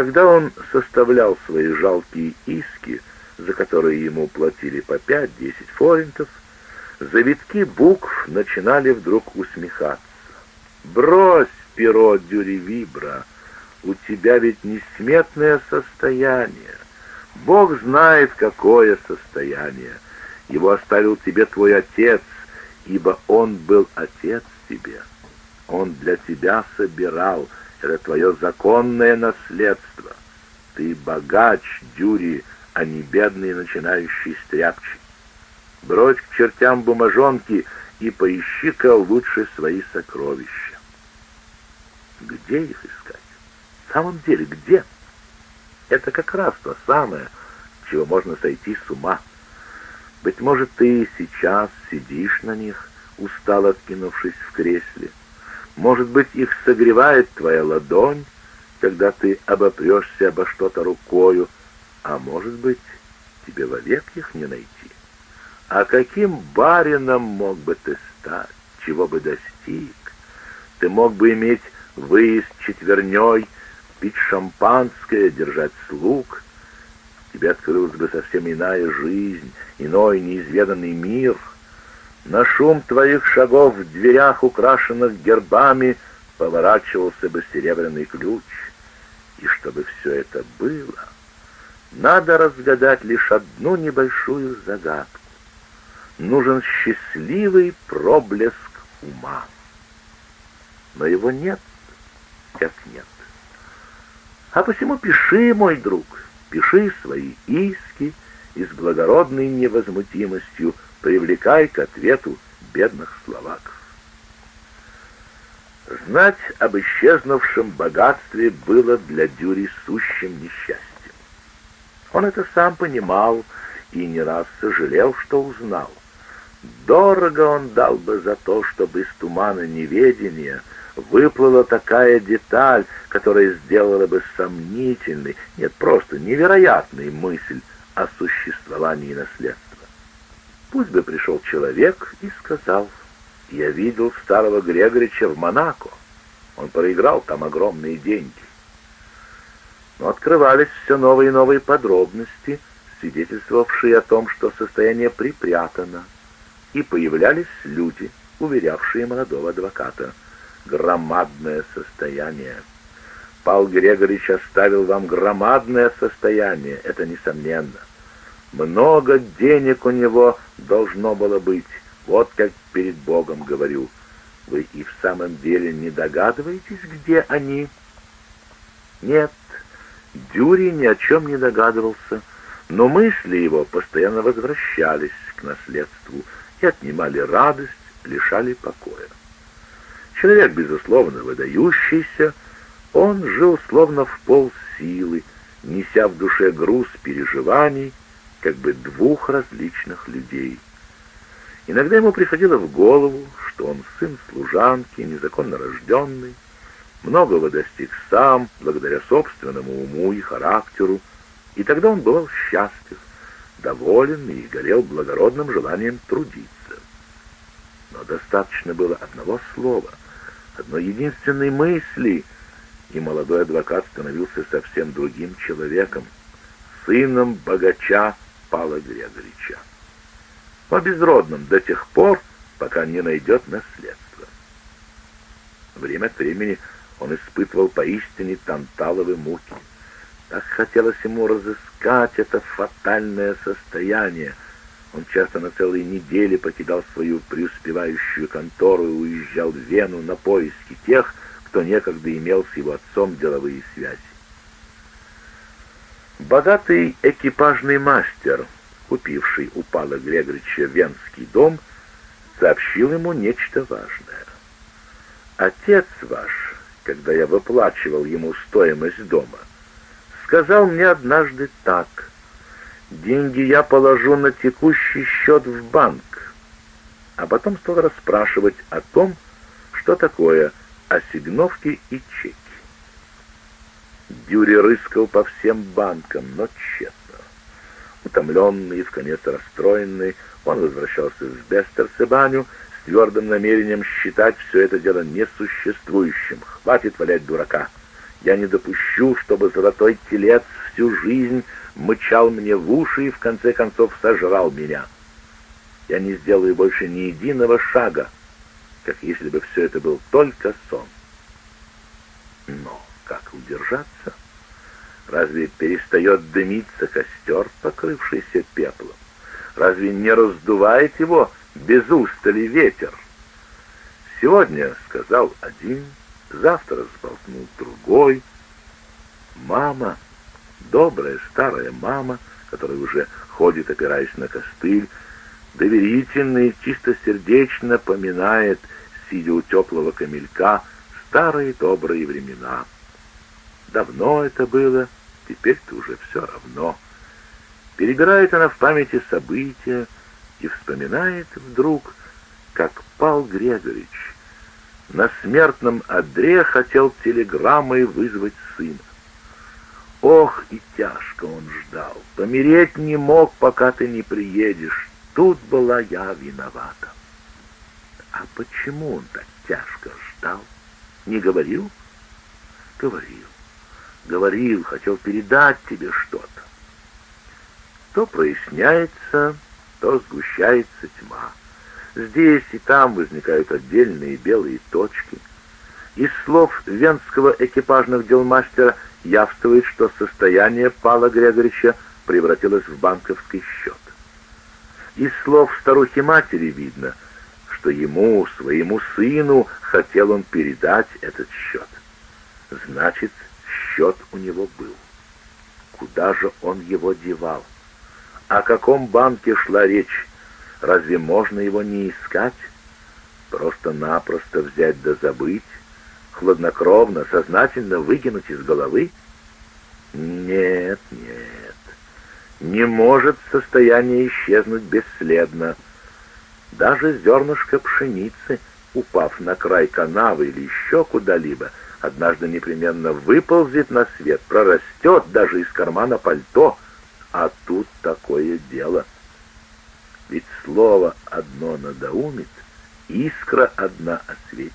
Когда он составлял свои жалкие иски, за которые ему платили по пять-десять форинтов, завитки букв начинали вдруг усмехаться. «Брось перо дюревибра, у тебя ведь несметное состояние. Бог знает, какое состояние. Его оставил тебе твой отец, ибо он был отец тебе. Он для тебя собирал, это твое законное наследство. Ты богач, Дюри, а не бедный начинающий стряпчий. Брось к чертям бумажонки и поищи-ка лучше свои сокровища. Где их искать? В самом деле, где? Это как раз то самое, чего можно сойти с ума. Быть может, ты сейчас сидишь на них, устало откинувшись в кресле. Может быть, их согревает твоя ладонь, когда ты обопрешься обо что-то рукою, а может быть, тебе вовек их не найти. А каким барином мог бы ты стать, чего бы достиг? Ты мог бы иметь выезд четверней, пить шампанское, держать слуг. Тебе открылась бы совсем иная жизнь, иной неизведанный мир. На шум твоих шагов в дверях, украшенных гербами, поворачивался бы серебряный ключ. И чтобы все это было, надо разгадать лишь одну небольшую загадку. Нужен счастливый проблеск ума. Но его нет, как нет. А посему пиши, мой друг, пиши свои иски и с благородной невозмутимостью привлекай к ответу бедных словаков. Знать об исчезнувшем богатстве было для Дюри сущим несчастьем. Он это сам понимал и не раз сожалел, что узнал. Дорого он дал бы за то, чтобы из тумана неведения выплыла такая деталь, которая сделала бы сомнительной, нет, просто невероятной мысль о существовании наследства. Пусть бы пришел человек и сказал, «Я видел старого Грегорича в Монако. Он проиграл там огромные деньги». Но открывались все новые и новые подробности, свидетельствовавшие о том, что состояние припрятано, и появлялись люди, уверявшие молодого адвоката. «Громадное состояние». Пал Грегорич оставил вам громадное состояние, это несомненно. Много денег у него должно было быть, вот как перед Богом говорю. Вы и в самом деле не догадываетесь, где они? Нет, Дюри ни о чем не догадывался, но мысли его постоянно возвращались к наследству и отнимали радость, лишали покоя. Человек, безусловно, выдающийся, он жил словно в полсилы, неся в душе груз переживаний, как бы двух различных людей. Иногда ему приходило в голову, что он сын служанки, незаконно рожденный, многого достиг сам, благодаря собственному уму и характеру, и тогда он бывал счастлив, доволен и горел благородным желанием трудиться. Но достаточно было одного слова, одной единственной мысли, и молодой адвокат становился совсем другим человеком, сыном богача Пала Грегорича. Но безродным до тех пор, пока не найдет наследство. Время от времени он испытывал поистине танталовые муки. Так хотелось ему разыскать это фатальное состояние. Он часто на целые недели покидал свою преуспевающую контору и уезжал в Вену на поиски тех, кто некогда имел с его отцом деловые связи. Богатый экипажный мастер, купивший у Пала Грегорича венский дом, сообщил ему нечто важное. «Отец ваш, когда я выплачивал ему стоимость дома, сказал мне однажды так. Деньги я положу на текущий счет в банк, а потом стал расспрашивать о том, что такое ассигновки и чеки. Дюри рыскал по всем банкам, но тщетно. Утомленный и в конец расстроенный, он возвращался в Бестерсебаню с твердым намерением считать все это дело несуществующим. Хватит валять дурака. Я не допущу, чтобы золотой телец всю жизнь мычал мне в уши и в конце концов сожрал меня. Я не сделаю больше ни единого шага, как если бы все это был только сон. Но как удержаться? Разве перестает дымиться костер, покрывшийся пеплом? Разве не раздувает его без устали ветер? Сегодня сказал один, завтра сболтнул другой. Мама, добрая старая мама, которая уже ходит, опираясь на костыль, доверительно и чистосердечно поминает, сидя у теплого камелька, старые добрые времена. Давно это было, теперь-то уже все равно. Перебирает она в памяти события и вспоминает вдруг, как пал Грегорич. На смертном одре хотел телеграммой вызвать сына. Ох, и тяжко он ждал. Помереть не мог, пока ты не приедешь. Тут была я виновата. А почему он так тяжко ждал? Не говорил? Говорил. Говорил, хотел передать тебе что-то. То проясняется, то сгущается тьма. Здесь и там возникают отдельные белые точки. Из слов венского экипажных дел мастера явствует, что состояние Пала Грегорича превратилось в банковский счет. Из слов старухи-матери видно, что ему, своему сыну, хотел он передать этот счет. Значит, счет у него был. Куда же он его девал? О каком банке шла речь? Разве можно его не искать? Просто-напросто взять да забыть? Хладнокровно, сознательно выкинуть из головы? Нет, нет. Не может состояние исчезнуть бесследно. Даже зернышко пшеницы, упав на край канавы или еще куда-либо, однажды непременно выползет на свет, прорастет даже из кармана пальто, а тут такое дело. Ведь слово одно надоумит, искра одна осветит.